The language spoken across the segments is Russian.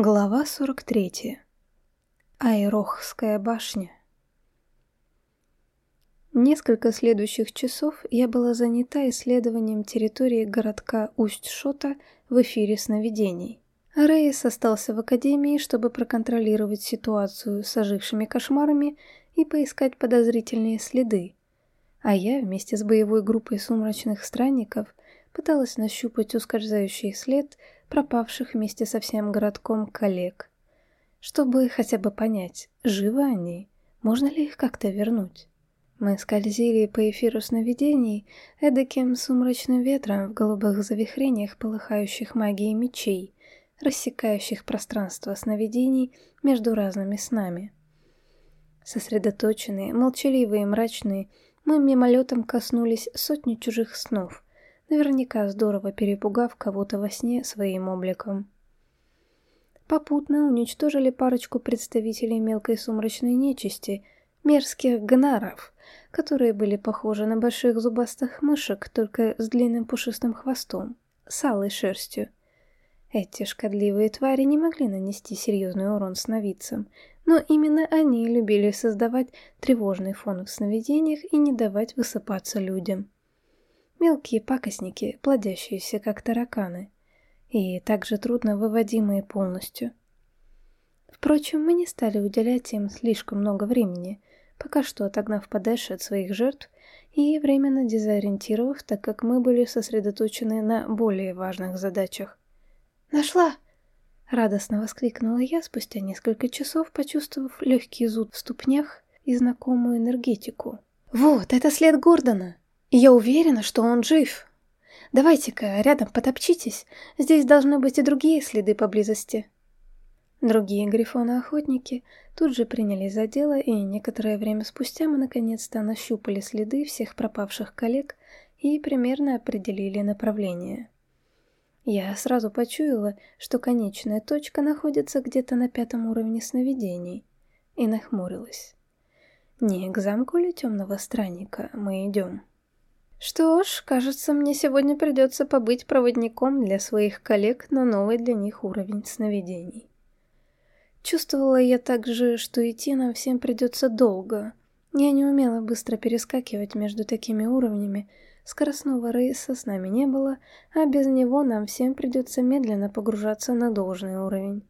Глава 43. Айрохская башня. Несколько следующих часов я была занята исследованием территории городка Усть-Шота в эфире сновидений. Рейс остался в академии, чтобы проконтролировать ситуацию с ожившими кошмарами и поискать подозрительные следы, а я вместе с боевой группой сумрачных странников пыталась нащупать ускользающий след – пропавших вместе со всем городком коллег, чтобы хотя бы понять, живы они, можно ли их как-то вернуть. Мы скользили по эфиру сновидений эдаким сумрачным ветром в голубых завихрениях полыхающих магией мечей, рассекающих пространство сновидений между разными снами. Сосредоточенные, молчаливые и мрачные, мы мимолетом коснулись сотни чужих снов, наверняка здорово перепугав кого-то во сне своим обликом. Попутно уничтожили парочку представителей мелкой сумрачной нечисти, мерзких гнаров, которые были похожи на больших зубастых мышек, только с длинным пушистым хвостом, с алой шерстью. Эти шкодливые твари не могли нанести серьезный урон сновидцам, но именно они любили создавать тревожный фон в сновидениях и не давать высыпаться людям мелкие пакостники, плодящиеся как тараканы, и также трудно выводимые полностью. Впрочем, мы не стали уделять им слишком много времени, пока что отогнав подальше от своих жертв и временно дезориентировав, так как мы были сосредоточены на более важных задачах. «Нашла!» — радостно воскликнула я спустя несколько часов, почувствовав легкий зуд в ступнях и знакомую энергетику. «Вот, это след Гордона!» Я уверена, что он жив. Давайте-ка рядом потопчитесь, здесь должны быть и другие следы поблизости. Другие грифоны-охотники тут же принялись за дело, и некоторое время спустя мы наконец-то нащупали следы всех пропавших коллег и примерно определили направление. Я сразу почуяла, что конечная точка находится где-то на пятом уровне сновидений, и нахмурилась. Не к замку ли темного странника мы идем? Что ж, кажется, мне сегодня придется побыть проводником для своих коллег на новый для них уровень сновидений. Чувствовала я также, что идти нам всем придется долго. Я не умела быстро перескакивать между такими уровнями, скоростного рейса с нами не было, а без него нам всем придется медленно погружаться на должный уровень.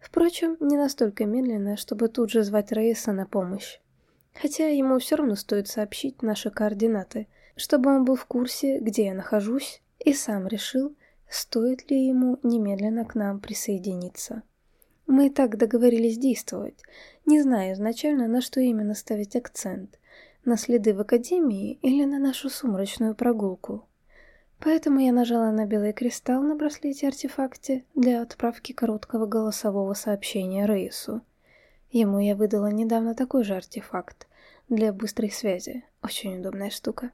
Впрочем, не настолько медленно, чтобы тут же звать Рейса на помощь. Хотя ему все равно стоит сообщить наши координаты — чтобы он был в курсе, где я нахожусь, и сам решил, стоит ли ему немедленно к нам присоединиться. Мы и так договорились действовать, не зная изначально, на что именно ставить акцент – на следы в Академии или на нашу сумрачную прогулку. Поэтому я нажала на белый кристалл на браслете-артефакте для отправки короткого голосового сообщения Рейсу. Ему я выдала недавно такой же артефакт для быстрой связи. Очень удобная штука.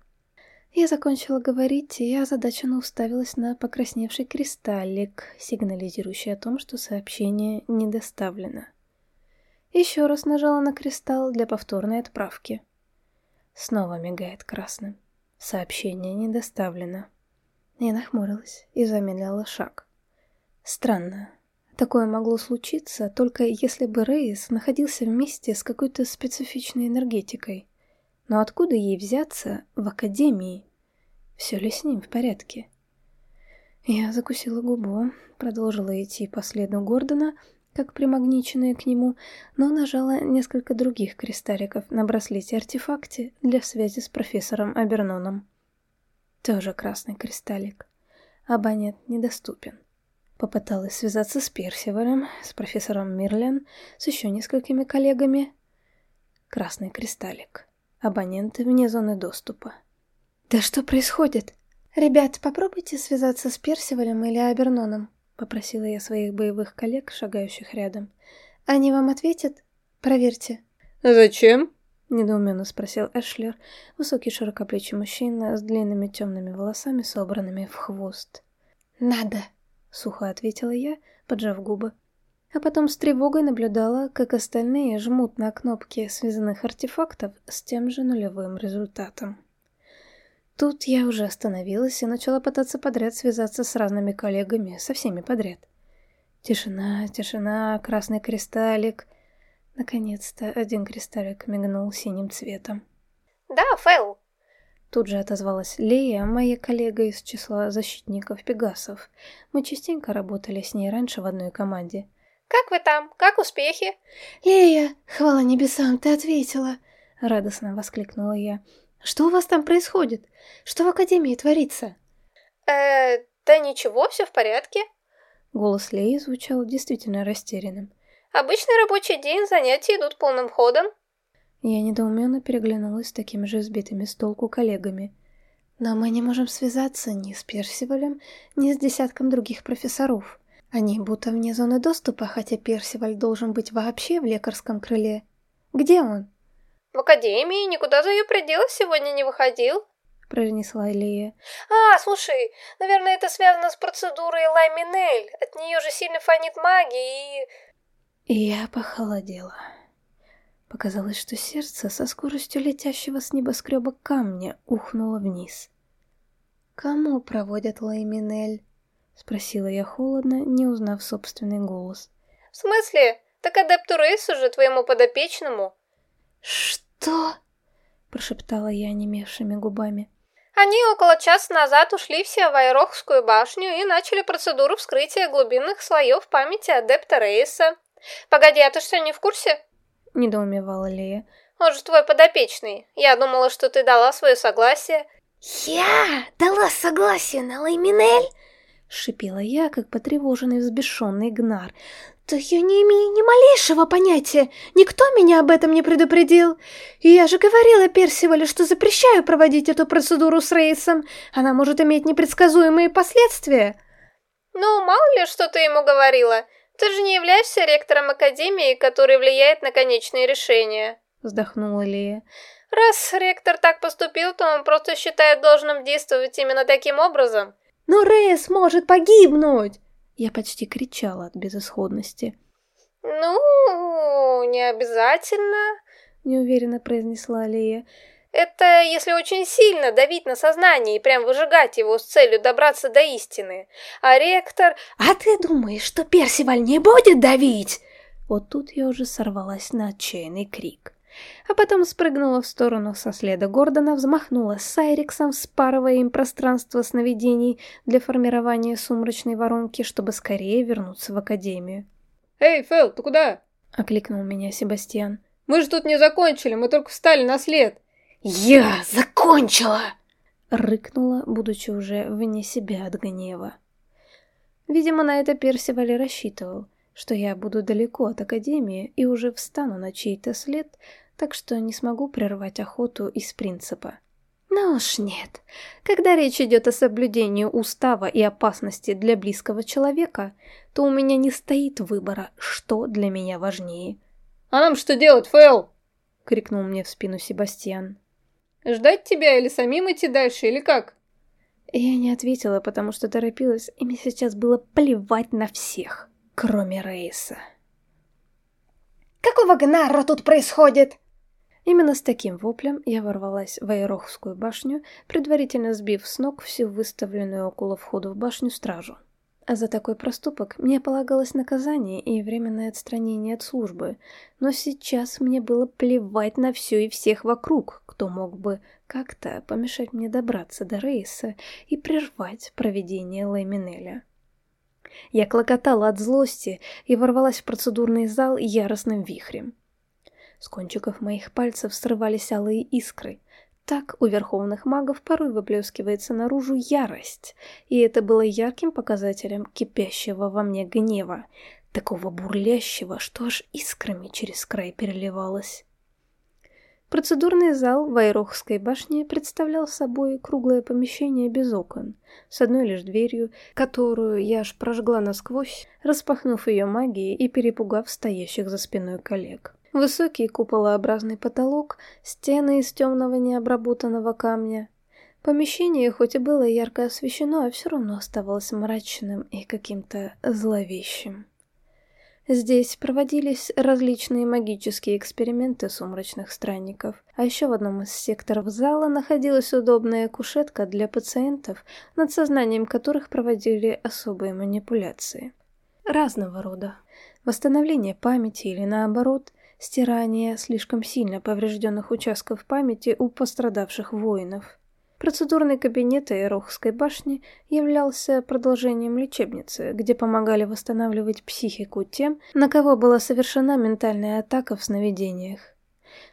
Я закончила говорить, и я озадаченно уставилась на покрасневший кристаллик, сигнализирующий о том, что сообщение не доставлено. Еще раз нажала на кристалл для повторной отправки. Снова мигает красным. Сообщение не доставлено. Я нахмурилась и замедлила шаг. Странно. Такое могло случиться, только если бы Рейс находился вместе с какой-то специфичной энергетикой. Но откуда ей взяться в академии? Все ли с ним в порядке? Я закусила губу, продолжила идти по следу Гордона, как примагниченная к нему, но нажала несколько других кристалликов на браслете-артефакте для связи с профессором Аберноном. Тоже красный кристаллик. Абонент недоступен. Попыталась связаться с Персивалем, с профессором Мирлен, с еще несколькими коллегами. Красный кристаллик. Абоненты вне зоны доступа. «Да что происходит?» «Ребят, попробуйте связаться с Персивалем или Аберноном», — попросила я своих боевых коллег, шагающих рядом. «Они вам ответят? Проверьте». «Зачем?» — недоуменно спросил Эшлер, высокий широкоплечий мужчина с длинными темными волосами, собранными в хвост. «Надо», — сухо ответила я, поджав губы а потом с тревогой наблюдала, как остальные жмут на кнопки связанных артефактов с тем же нулевым результатом. Тут я уже остановилась и начала пытаться подряд связаться с разными коллегами, со всеми подряд. Тишина, тишина, красный кристаллик. Наконец-то один кристаллик мигнул синим цветом. «Да, Фэл!» Тут же отозвалась Лея, моя коллега из числа защитников Пегасов. Мы частенько работали с ней раньше в одной команде. «Как вы там? Как успехи?» «Лея, хвала небесам, ты ответила!» — радостно воскликнула я. «Что у вас там происходит? Что в Академии творится?» «Э, да ничего, все в порядке». Голос Леи звучал действительно растерянным. «Обычный рабочий день, занятия идут полным ходом». Я недоуменно переглянулась с такими же сбитыми с толку коллегами. «Но мы не можем связаться ни с Персивалем, ни с десятком других профессоров. Они будто вне зоны доступа, хотя Персиваль должен быть вообще в лекарском крыле. Где он?» «В академии, никуда за ее пределы сегодня не выходил», — произнесла Элия. «А, слушай, наверное, это связано с процедурой Ламинель. От нее же сильно фонит магия и...» И я похолодела. Показалось, что сердце со скоростью летящего с небоскреба камня ухнуло вниз. «Кому проводят Лайминель?» — спросила я холодно, не узнав собственный голос. «В смысле? Так адепту Рейсу же, твоему подопечному!» «Что?» — прошептала я онемевшими губами. Они около часа назад ушли все в Айрохскую башню и начали процедуру вскрытия глубинных слоев памяти адепта Рейса. Погоди, а ты что, не в курсе? — недоумевала Лея. «Он же твой подопечный. Я думала, что ты дала свое согласие». «Я дала согласие на Лайминель?» — шипела я, как потревоженный взбешенный гнар. «Да я не имею ни малейшего понятия. Никто меня об этом не предупредил. И я же говорила Персивале, что запрещаю проводить эту процедуру с Рейсом. Она может иметь непредсказуемые последствия». «Ну, мало ли, что ты ему говорила. Ты же не являешься ректором Академии, который влияет на конечные решения. Вздохнула Лия. Раз ректор так поступил, то он просто считает должным действовать именно таким образом. Но Рейс может погибнуть! Я почти кричала от безысходности. «Ну, не обязательно», — неуверенно произнесла Лия. Это если очень сильно давить на сознание и прям выжигать его с целью добраться до истины. А ректор... А ты думаешь, что Персиваль не будет давить? Вот тут я уже сорвалась на отчаянный крик. А потом спрыгнула в сторону со следа Гордона, взмахнула с Сайрексом, спарывая им пространство сновидений для формирования сумрачной воронки, чтобы скорее вернуться в Академию. «Эй, Фэл, ты куда?» — окликнул меня Себастьян. «Мы же тут не закончили, мы только встали на след!» «Я закончила!» Рыкнула, будучи уже вне себя от гнева. Видимо, на это Персиваль рассчитывал, что я буду далеко от Академии и уже встану на чей-то след, так что не смогу прервать охоту из принципа. Но уж нет. Когда речь идет о соблюдении устава и опасности для близкого человека, то у меня не стоит выбора, что для меня важнее. «А нам что делать, Фэл?» — крикнул мне в спину Себастьян. Ждать тебя или самим идти дальше, или как?» Я не ответила, потому что торопилась, и мне сейчас было плевать на всех, кроме Рейса. «Какого гнара тут происходит?» Именно с таким воплем я ворвалась в Айрохскую башню, предварительно сбив с ног всю выставленную около входа в башню стражу. А за такой проступок мне полагалось наказание и временное отстранение от службы, но сейчас мне было плевать на все и всех вокруг, кто мог бы как-то помешать мне добраться до рейса и прервать проведение Лайминеля. Я клокотала от злости и ворвалась в процедурный зал яростным вихрем. С кончиков моих пальцев срывались алые искры, так у верховных магов порой выплескивается наружу ярость, и это было ярким показателем кипящего во мне гнева, такого бурлящего, что аж искрами через край переливалось. Процедурный зал в Айрохской башне представлял собой круглое помещение без окон, с одной лишь дверью, которую я аж прожгла насквозь, распахнув ее магией и перепугав стоящих за спиной коллег. Высокий куполообразный потолок, стены из темного необработанного камня. Помещение хоть и было ярко освещено, а все равно оставалось мрачным и каким-то зловещим. Здесь проводились различные магические эксперименты сумрачных странников, а еще в одном из секторов зала находилась удобная кушетка для пациентов, над сознанием которых проводили особые манипуляции. разного рода. Восстановление памяти или наоборот, стирание слишком сильно поврежденных участков памяти у пострадавших воинов. Процедурный кабинет Аэрохской башни являлся продолжением лечебницы, где помогали восстанавливать психику тем, на кого была совершена ментальная атака в сновидениях.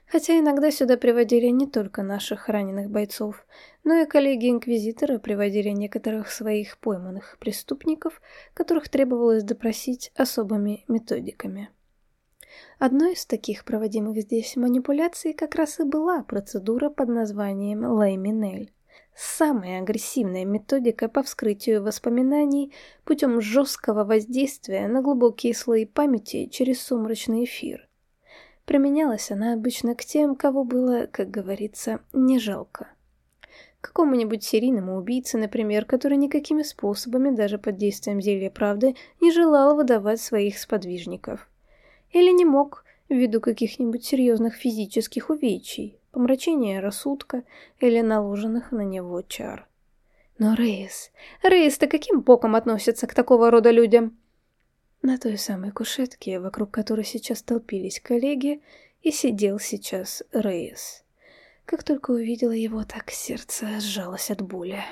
Хотя иногда сюда приводили не только наших раненых бойцов, но и коллеги-инквизиторы приводили некоторых своих пойманных преступников, которых требовалось допросить особыми методиками. Одной из таких проводимых здесь манипуляций как раз и была процедура под названием Лейминель. Самая агрессивная методика по вскрытию воспоминаний путем жесткого воздействия на глубокие слои памяти через сумрачный эфир. Применялась она обычно к тем, кого было, как говорится, не жалко. Какому-нибудь серийному убийце, например, который никакими способами, даже под действием зелья правды, не желал выдавать своих сподвижников. Или не мог, ввиду каких-нибудь серьезных физических увечий, помрачения рассудка или наложенных на него чар. Но Рейс... Рейс-то каким боком относится к такого рода людям? На той самой кушетке, вокруг которой сейчас толпились коллеги, и сидел сейчас Рейс. Как только увидела его, так сердце сжалось от боли.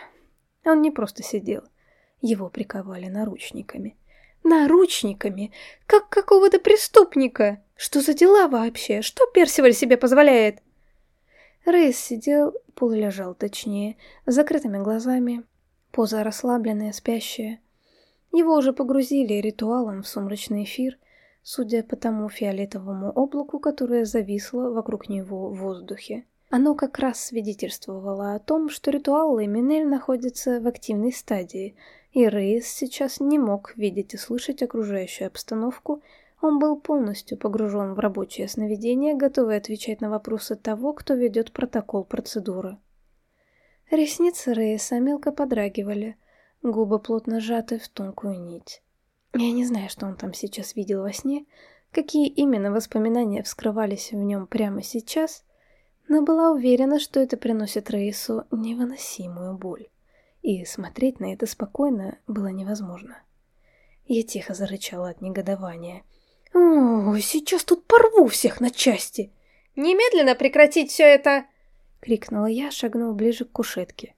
Он не просто сидел, его приковали наручниками. Наручниками? Как какого-то преступника? Что за дела вообще? Что Персиваль себе позволяет? Рейс сидел, полулежал точнее, с закрытыми глазами, поза расслабленная, спящая. Его уже погрузили ритуалом в сумрачный эфир, судя по тому фиолетовому облаку, которое зависло вокруг него в воздухе. Оно как раз свидетельствовало о том, что ритуал Лэминель находится в активной стадии, и Рейс сейчас не мог видеть и слышать окружающую обстановку, он был полностью погружен в рабочее сновидение, готовый отвечать на вопросы того, кто ведет протокол процедуры. Ресницы Рейса мелко подрагивали, губы плотно сжаты в тонкую нить. Я не знаю, что он там сейчас видел во сне, какие именно воспоминания вскрывались в нем прямо сейчас, но была уверена, что это приносит Рейсу невыносимую боль, и смотреть на это спокойно было невозможно. Я тихо зарычала от негодования — «О, сейчас тут порву всех на части!» «Немедленно прекратить все это!» — крикнула я, шагнув ближе к кушетке.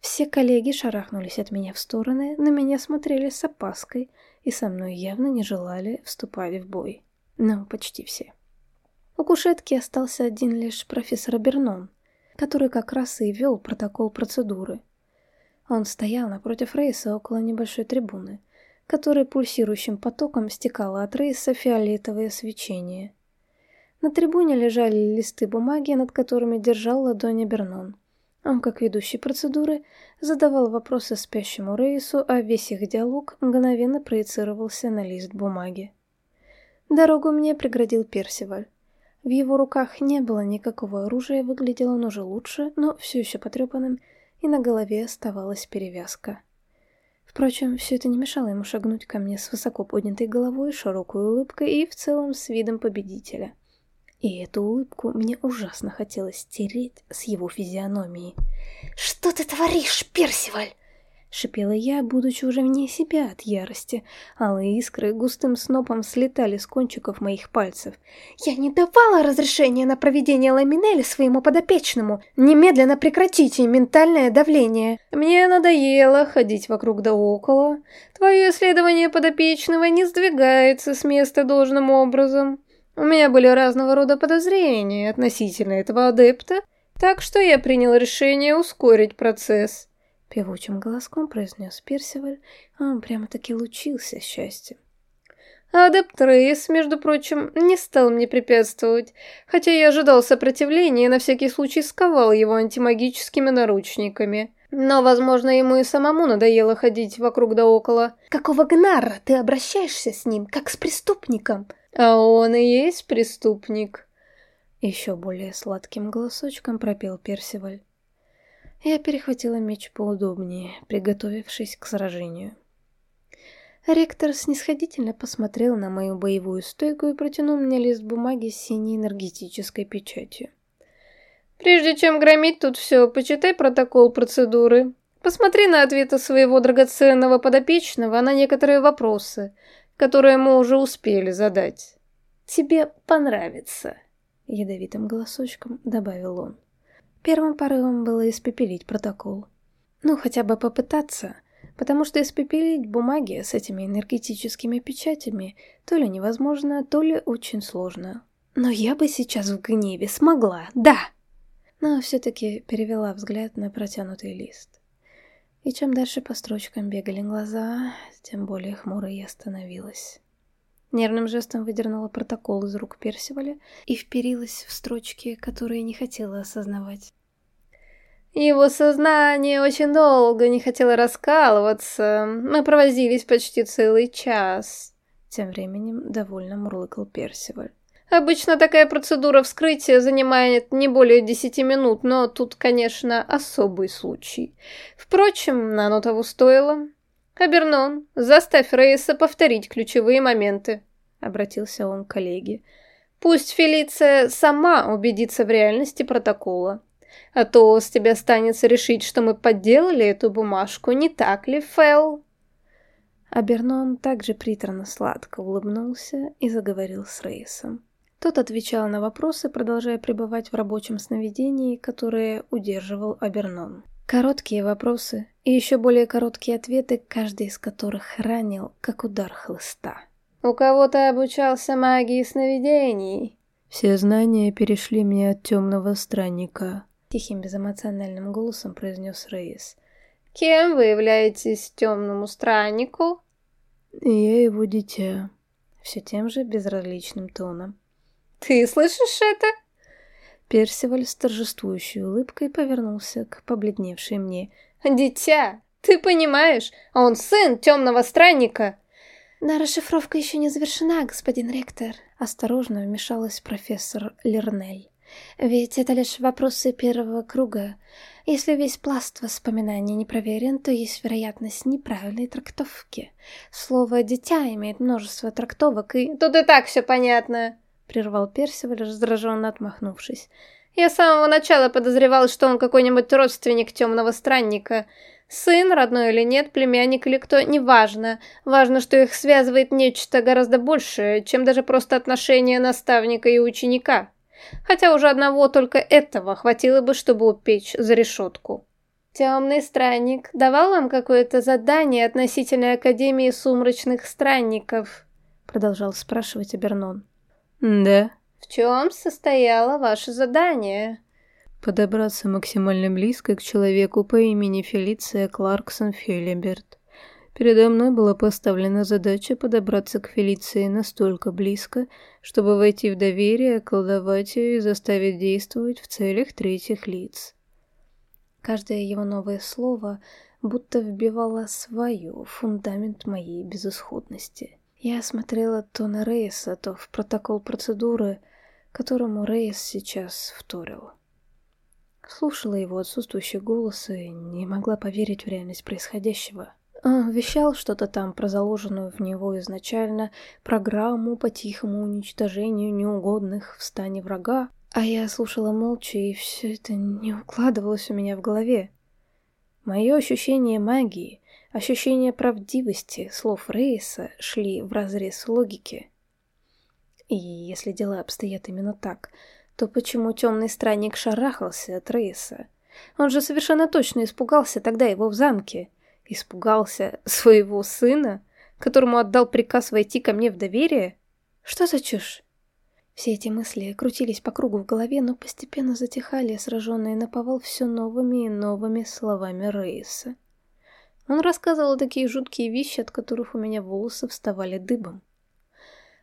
Все коллеги шарахнулись от меня в стороны, на меня смотрели с опаской и со мной явно не желали вступать в бой. Ну, почти все. У кушетки остался один лишь профессор Бернон, который как раз и вел протокол процедуры. Он стоял напротив Рейса около небольшой трибуны, которой пульсирующим потоком стекало от рейса фиолетовое свечение. На трибуне лежали листы бумаги, над которыми держал ладони Бернон. Он, как ведущий процедуры, задавал вопросы спящему Рейсу, а весь их диалог мгновенно проецировался на лист бумаги. Дорогу мне преградил Персиваль. В его руках не было никакого оружия, выглядел он уже лучше, но все еще потрепанным, и на голове оставалась перевязка. Впрочем, все это не мешало ему шагнуть ко мне с высоко поднятой головой, широкой улыбкой и в целом с видом победителя. И эту улыбку мне ужасно хотелось стереть с его физиономии. «Что ты творишь, Персиваль?» — шипела я, будучи уже вне себя от ярости. Алые искры густым снопом слетали с кончиков моих пальцев. «Я не давала разрешения на проведение ламинели своему подопечному! Немедленно прекратите ментальное давление!» «Мне надоело ходить вокруг да около. Твое исследование подопечного не сдвигается с места должным образом. У меня были разного рода подозрения относительно этого адепта, так что я принял решение ускорить процесс». Певучим голоском произнес Персиваль, а он прямо-таки лучился счастьем. Адепт Рейс, между прочим, не стал мне препятствовать, хотя я ожидал сопротивления и на всякий случай сковал его антимагическими наручниками. Но, возможно, ему и самому надоело ходить вокруг да около. «Какого гнара ты обращаешься с ним, как с преступником?» «А он и есть преступник», — еще более сладким голосочком пропел Персиваль. Я перехватила меч поудобнее, приготовившись к сражению. Ректор снисходительно посмотрел на мою боевую стойку и протянул мне лист бумаги с синей энергетической печатью. «Прежде чем громить тут все, почитай протокол процедуры. Посмотри на ответы своего драгоценного подопечного на некоторые вопросы, которые мы уже успели задать. Тебе понравится, ядовитым голосочком добавил он. Первым порывом было испепелить протокол. Ну, хотя бы попытаться, потому что испепелить бумаги с этими энергетическими печатями то ли невозможно, то ли очень сложно. Но я бы сейчас в гневе смогла, да! Но все-таки перевела взгляд на протянутый лист. И чем дальше по строчкам бегали глаза, тем более хмурой я становилась. Нервным жестом выдернула протокол из рук Персиваля и вперилась в строчки, которые не хотела осознавать. Его сознание очень долго не хотело раскалываться. Мы провозились почти целый час. Тем временем довольно мурлыкал Персиваль. Обычно такая процедура вскрытия занимает не более десяти минут, но тут, конечно, особый случай. Впрочем, оно того стоило. «Абернон, заставь Рейса повторить ключевые моменты», — обратился он к коллеге. «Пусть Фелиция сама убедится в реальности протокола. А то с тебя останется решить, что мы подделали эту бумажку, не так ли, Фэл?» Абернон также приторно-сладко улыбнулся и заговорил с Рейсом. Тот отвечал на вопросы, продолжая пребывать в рабочем сновидении, которое удерживал Абернон. Короткие вопросы и еще более короткие ответы, каждый из которых ранил, как удар хлыста. «У кого то обучался магии сновидений?» «Все знания перешли мне от темного странника», — тихим безэмоциональным голосом произнес Рейс. «Кем вы являетесь темному страннику?» «Я его дитя», — все тем же безразличным тоном. «Ты слышишь это?» Персиваль с торжествующей улыбкой повернулся к побледневшей мне. «Дитя, ты понимаешь, он сын темного странника!» «Но расшифровка еще не завершена, господин ректор», — осторожно вмешалась профессор Лернель. «Ведь это лишь вопросы первого круга. Если весь пласт воспоминаний не проверен, то есть вероятность неправильной трактовки. Слово «дитя» имеет множество трактовок и...» «Тут и так все понятно», прервал Персиваль, раздраженно отмахнувшись. «Я с самого начала подозревал, что он какой-нибудь родственник темного странника. Сын, родной или нет, племянник или кто, неважно. Важно, что их связывает нечто гораздо большее, чем даже просто отношения наставника и ученика. Хотя уже одного только этого хватило бы, чтобы упечь за решетку». «Темный странник давал вам какое-то задание относительно Академии Сумрачных Странников?» Продолжал спрашивать Абернон. «Да». «В чем состояло ваше задание?» «Подобраться максимально близко к человеку по имени Фелиция Кларксон Фелиберт. Передо мной была поставлена задача подобраться к Фелиции настолько близко, чтобы войти в доверие, колдовать ее и заставить действовать в целях третьих лиц». Каждое его новое слово будто вбивало свое фундамент моей безысходности. Я смотрела то на Рейса, то в протокол процедуры, которому Рейс сейчас вторил. Слушала его отсутствующий голос и не могла поверить в реальность происходящего. Он вещал что-то там про заложенную в него изначально программу по тихому уничтожению неугодных в стане врага, а я слушала молча, и все это не укладывалось у меня в голове. Мое ощущение магии — Ощущение правдивости слов Рейса шли вразрез логики. И если дела обстоят именно так, то почему темный странник шарахался от Рейса? Он же совершенно точно испугался тогда его в замке. Испугался своего сына, которому отдал приказ войти ко мне в доверие? Что за чушь? Все эти мысли крутились по кругу в голове, но постепенно затихали, сраженные на повал все новыми и новыми словами Рейса. Он рассказывал такие жуткие вещи, от которых у меня волосы вставали дыбом.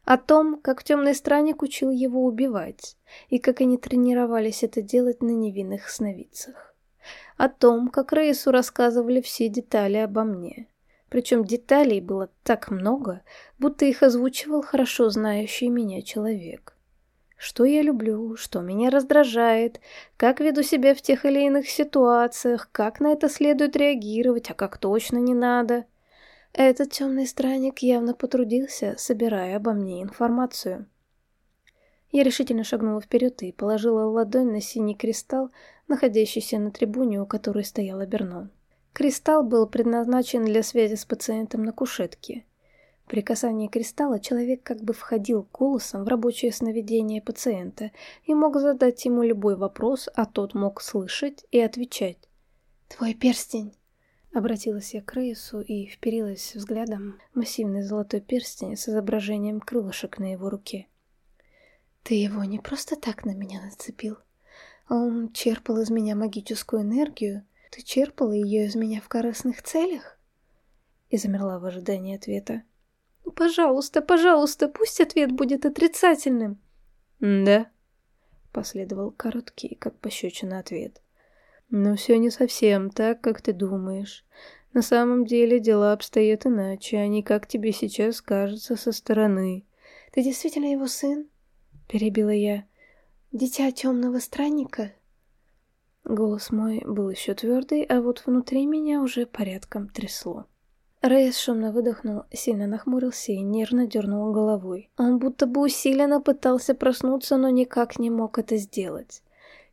О том, как темный странник учил его убивать, и как они тренировались это делать на невинных сновидцах. О том, как Рейсу рассказывали все детали обо мне. Причем деталей было так много, будто их озвучивал хорошо знающий меня человек. Что я люблю, что меня раздражает, как веду себя в тех или иных ситуациях, как на это следует реагировать, а как точно не надо. Этот темный странник явно потрудился, собирая обо мне информацию. Я решительно шагнула вперед и положила ладонь на синий кристалл, находящийся на трибуне, у которой стоял Бернон. Кристалл был предназначен для связи с пациентом на кушетке. При касании кристалла человек как бы входил голосом в рабочее сновидение пациента и мог задать ему любой вопрос, а тот мог слышать и отвечать. «Твой перстень!» Обратилась я к Рейсу и вперилась взглядом массивный золотой перстень с изображением крылышек на его руке. «Ты его не просто так на меня нацепил. Он черпал из меня магическую энергию. Ты черпала ее из меня в корыстных целях?» И замерла в ожидании ответа. «Ну, пожалуйста, пожалуйста, пусть ответ будет отрицательным!» «Да», — последовал короткий, как пощечина ответ. Но все не совсем так, как ты думаешь. На самом деле дела обстоят иначе, а не как тебе сейчас кажется со стороны. Ты действительно его сын? Перебила я. Дитя темного странника? Голос мой был еще твердый, а вот внутри меня уже порядком трясло. Рейс шумно выдохнул, сильно нахмурился и нервно дернул головой. Он будто бы усиленно пытался проснуться, но никак не мог это сделать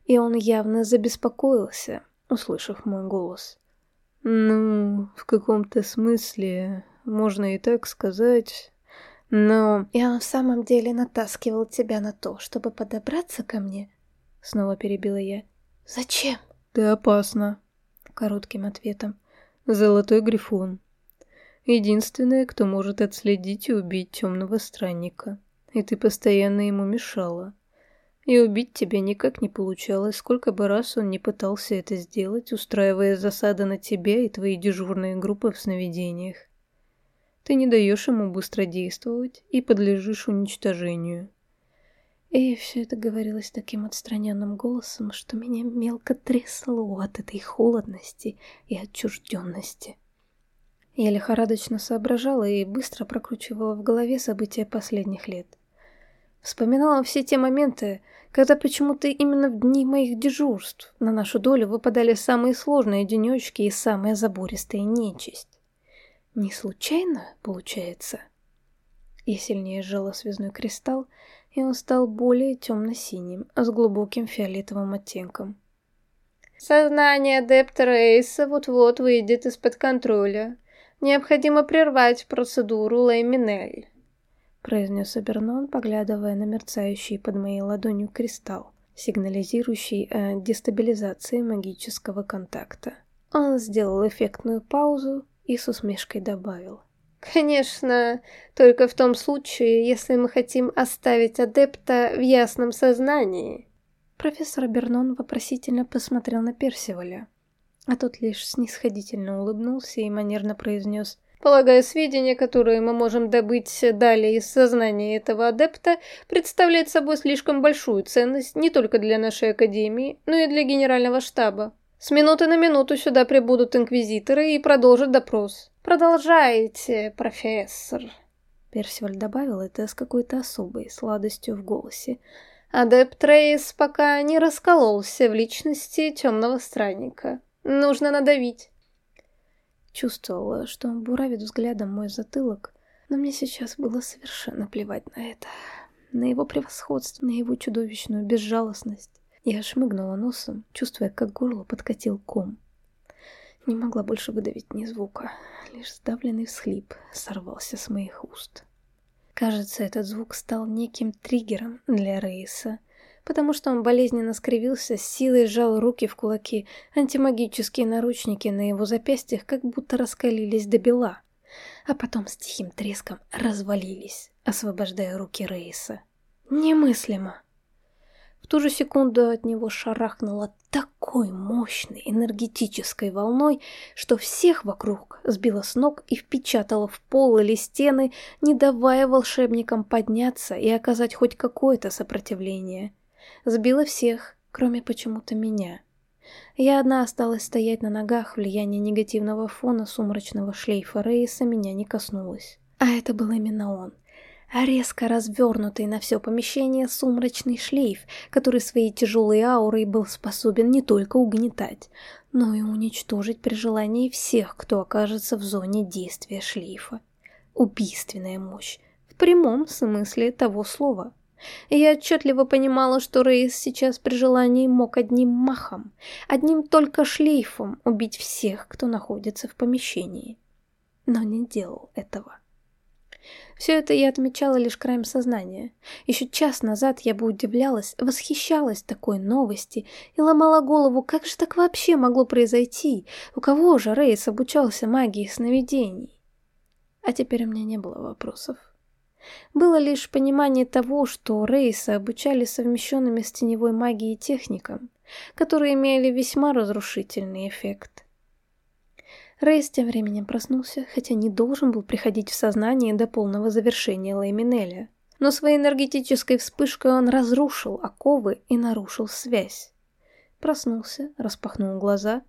и он явно забеспокоился, услышав мой голос. «Ну, в каком-то смысле, можно и так сказать, но...» «И он в самом деле натаскивал тебя на то, чтобы подобраться ко мне?» Снова перебила я. «Зачем?» «Ты опасна», — коротким ответом. «Золотой грифон. Единственное, кто может отследить и убить темного странника. И ты постоянно ему мешала. И убить тебя никак не получалось, сколько бы раз он не пытался это сделать, устраивая засады на тебя и твои дежурные группы в сновидениях. Ты не даешь ему быстро действовать и подлежишь уничтожению. И все это говорилось таким отстраненным голосом, что меня мелко трясло от этой холодности и отчужденности. Я лихорадочно соображала и быстро прокручивала в голове события последних лет. Вспоминала все те моменты, когда почему-то именно в дни моих дежурств на нашу долю выпадали самые сложные денечки и самая забористая нечисть. Не случайно, получается? Я сильнее сжала связной кристалл, и он стал более темно-синим, с глубоким фиолетовым оттенком. Сознание адепта Рейса вот-вот выйдет из-под контроля. Необходимо прервать процедуру Лейминель произнес Абернон, поглядывая на мерцающий под моей ладонью кристалл, сигнализирующий о дестабилизации магического контакта. Он сделал эффектную паузу и с усмешкой добавил. «Конечно, только в том случае, если мы хотим оставить адепта в ясном сознании». Профессор Бернон вопросительно посмотрел на Персиваля, а тот лишь снисходительно улыбнулся и манерно произнес Полагаю, сведения, которые мы можем добыть далее из сознания этого адепта, представляют собой слишком большую ценность не только для нашей Академии, но и для Генерального штаба. С минуты на минуту сюда прибудут инквизиторы и продолжат допрос. Продолжайте, профессор. Персиваль добавил это с какой-то особой сладостью в голосе. Адепт Рейс пока не раскололся в личности темного странника. Нужно надавить. Чувствовала, что он буравит взглядом мой затылок, но мне сейчас было совершенно плевать на это. На его превосходство, на его чудовищную безжалостность. Я шмыгнула носом, чувствуя, как горло подкатил ком. Не могла больше выдавить ни звука, лишь сдавленный всхлип сорвался с моих уст. Кажется, этот звук стал неким триггером для Рейса — потому что он болезненно скривился, с силой сжал руки в кулаки, антимагические наручники на его запястьях как будто раскалились до бела, а потом с тихим треском развалились, освобождая руки Рейса. Немыслимо! В ту же секунду от него шарахнуло такой мощной энергетической волной, что всех вокруг сбило с ног и впечатало в пол или стены, не давая волшебникам подняться и оказать хоть какое-то сопротивление. Сбила всех, кроме почему-то меня. Я одна осталась стоять на ногах, влияние негативного фона сумрачного шлейфа Рейса меня не коснулось. А это был именно он. Резко развернутый на все помещение сумрачный шлейф, который своей тяжелой аурой был способен не только угнетать, но и уничтожить при желании всех, кто окажется в зоне действия шлейфа. Убийственная мощь, в прямом смысле того слова. Я отчетливо понимала, что Рейс сейчас при желании мог одним махом, одним только шлейфом убить всех, кто находится в помещении. Но не делал этого. Все это я отмечала лишь краем сознания. Еще час назад я бы удивлялась, восхищалась такой новости и ломала голову, как же так вообще могло произойти? У кого же Рейс обучался магии сновидений? А теперь у меня не было вопросов. Было лишь понимание того, что Рейса обучали совмещенными с теневой магией техникам, которые имели весьма разрушительный эффект. Рейс тем временем проснулся, хотя не должен был приходить в сознание до полного завершения Лейминеля. Но своей энергетической вспышкой он разрушил оковы и нарушил связь. Проснулся, распахнул глаза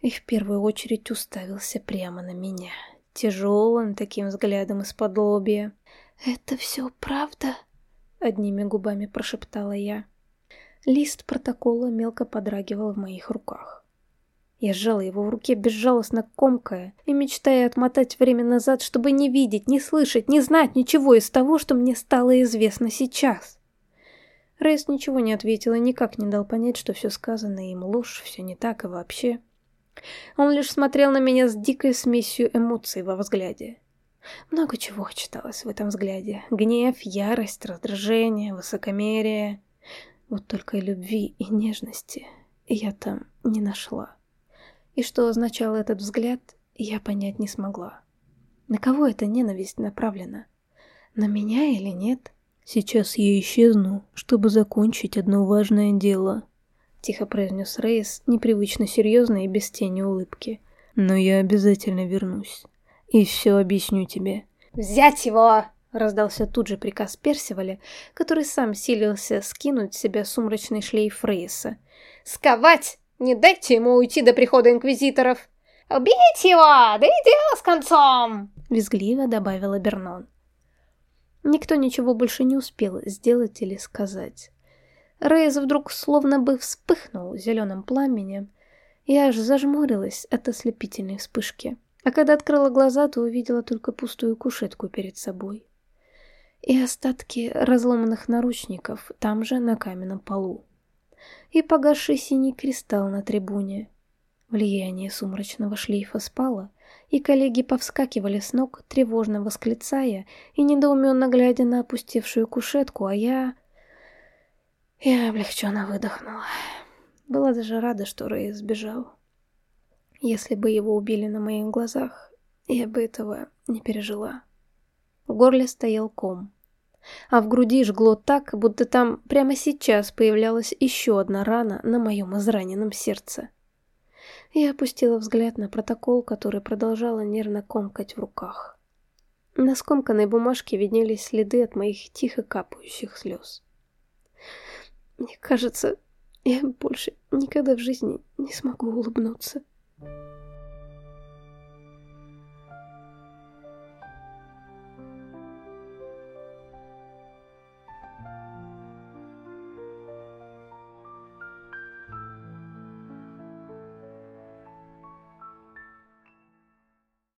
и в первую очередь уставился прямо на меня, тяжелым таким взглядом из-под лобья. «Это все правда?» — одними губами прошептала я. Лист протокола мелко подрагивал в моих руках. Я сжала его в руке, безжалостно комкая, и мечтая отмотать время назад, чтобы не видеть, не слышать, не знать ничего из того, что мне стало известно сейчас. Рейс ничего не ответил и никак не дал понять, что все сказанное им ложь, все не так и вообще. Он лишь смотрел на меня с дикой смесью эмоций во взгляде. Много чего читалось в этом взгляде. Гнев, ярость, раздражение, высокомерие. Вот только любви и нежности я там не нашла. И что означал этот взгляд, я понять не смогла. На кого эта ненависть направлена? На меня или нет? Сейчас я исчезну, чтобы закончить одно важное дело. Тихо произнес Рейс, непривычно серьезно и без тени улыбки. Но я обязательно вернусь. И все объясню тебе. «Взять его!» Раздался тут же приказ Персиваля, который сам силился скинуть с себя сумрачный шлейф Рейса. «Сковать не дайте ему уйти до прихода инквизиторов. Убейте его, да и дело с концом!» Визгливо добавила Бернон. Никто ничего больше не успел сделать или сказать. Рейз вдруг словно бы вспыхнул зеленым пламенем, и аж зажмурилась от ослепительной вспышки. А когда открыла глаза, то увидела только пустую кушетку перед собой. И остатки разломанных наручников там же на каменном полу и погасший синий кристалл на трибуне. Влияние сумрачного шлейфа спало, и коллеги повскакивали с ног, тревожно восклицая и недоуменно глядя на опустевшую кушетку, а я... Я облегченно выдохнула. Была даже рада, что Рэй сбежал. Если бы его убили на моих глазах, я бы этого не пережила. В горле стоял ком а в груди жгло так, будто там прямо сейчас появлялась еще одна рана на моем израненном сердце. Я опустила взгляд на протокол, который продолжала нервно комкать в руках. На скомканной бумажке виднелись следы от моих тихо капающих слез. Мне кажется, я больше никогда в жизни не смогу улыбнуться. Thank you.